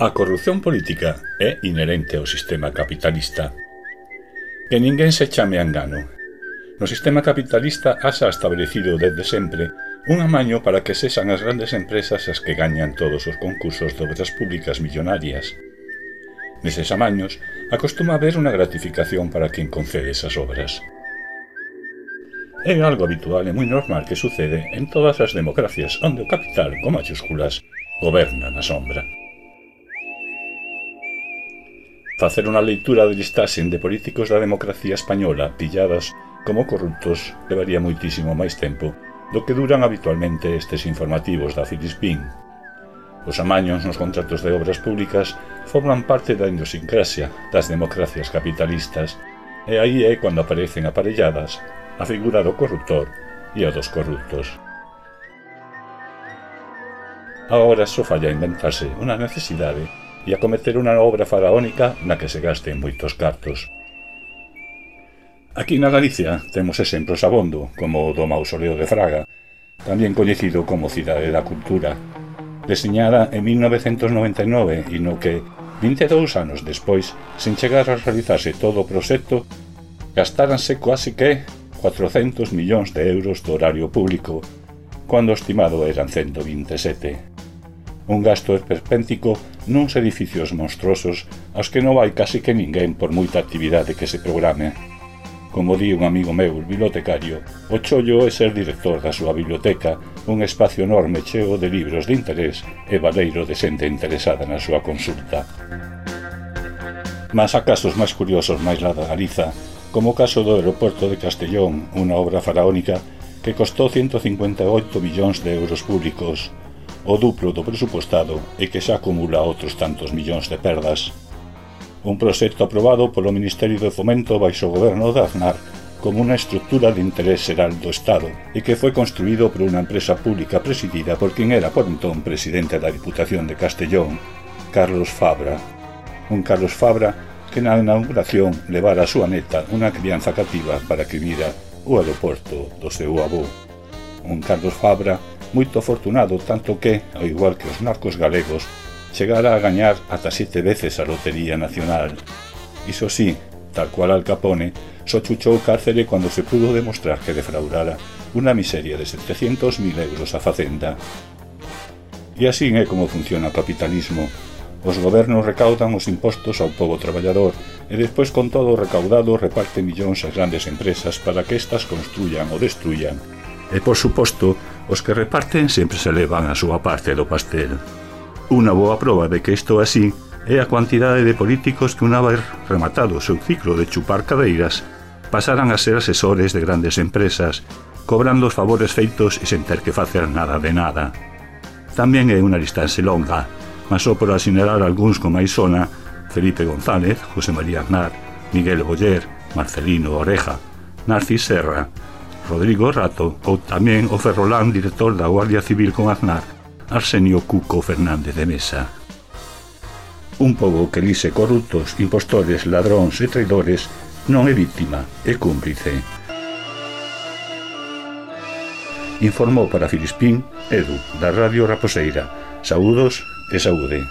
A corrupción política é inherente ao sistema capitalista. Que ninguén se chame a engano. No sistema capitalista asa establecido desde sempre un amaño para que sexan as grandes empresas as que gañan todos os concursos de obras públicas millonarias. Neses amaños acostuma haber unha gratificación para quen concede esas obras. É algo habitual e moi normal que sucede en todas as democracias onde o capital, con mayúsculas, goberna na sombra facer unha leitura de listaxe de políticos da democracia española pilladas como corruptos levaría moitísimo máis tempo do que duran habitualmente estes informativos da Filispín. Os amaños nos contratos de obras públicas forman parte da idiosincrasia das democracias capitalistas e aí é cando aparecen aparelladas a figura do corruptor e a dos corruptos. Agora só falla inventarse unha necesidade e acometer unha obra faraónica na que se gasten moitos cartos. Aquí na Galicia temos exemplos abondo, como o do mausoleo de Fraga, tamén coñecido como Cidade da Cultura, deseñada en 1999 e no que, 22 anos despois, sen chegar a realizarse todo o proxecto, gastáranse quase que 400 millóns de euros do horario público, cando estimado eran 127 un gasto esperpéntico nuns edificios monstruosos aos que non vai casi que ninguén por moita actividade que se programe. Como di un amigo meu, o bibliotecario, o chollo é ser director da súa biblioteca, un espacio enorme cheo de libros de interés e valeiro de xente interesada na súa consulta. Mas a casos máis curiosos máis lá da Galiza, como o caso do aeroporto de Castellón, unha obra faraónica que costou 158 millóns de euros públicos, o duplo do presupostado e que xa acumula outros tantos millóns de perdas. Un proxecto aprobado polo Ministerio de Fomento baixo o goberno de Aznar como unha estructura de interés xeral do Estado e que foi construído por unha empresa pública presidida por quen era por entón presidente da Diputación de Castellón, Carlos Fabra. Un Carlos Fabra que na inauguración levara a súa neta unha crianza cativa para que vira o aeroporto do seu avó. Un Carlos Fabra moito afortunado tanto que, ao igual que os narcos galegos, chegara a gañar ata sete veces a Lotería Nacional. Iso sí, tal cual Al Capone, só chuchou cárcere cando se pudo demostrar que defraudara unha miseria de 700.000 euros a Facenda. E así é como funciona o capitalismo. Os gobernos recaudan os impostos ao povo traballador e despois con todo o recaudado reparte millóns ás grandes empresas para que estas construyan ou destruyan. E por suposto, Os que reparten sempre se levan a súa parte do pastel. Unha boa proba de que isto é así é a cuantidade de políticos que unha vez rematado o seu ciclo de chupar cadeiras pasaran a ser asesores de grandes empresas, cobrando os favores feitos e sen ter que facer nada de nada. Tamén é unha distancia longa, mas só por asinerar algúns como Aisona, Felipe González, José María Aznar, Miguel Boller, Marcelino Oreja, Narcis Serra, Rodrigo Rato ou tamén o ferrolán director da Guardia Civil con Aznar, Arsenio Cuco Fernández de Mesa. Un pobo que lixe corruptos, impostores, ladróns e traidores non é víctima, é cúmplice. Informou para Filispín, Edu, da Radio Raposeira. Saúdos e saúde.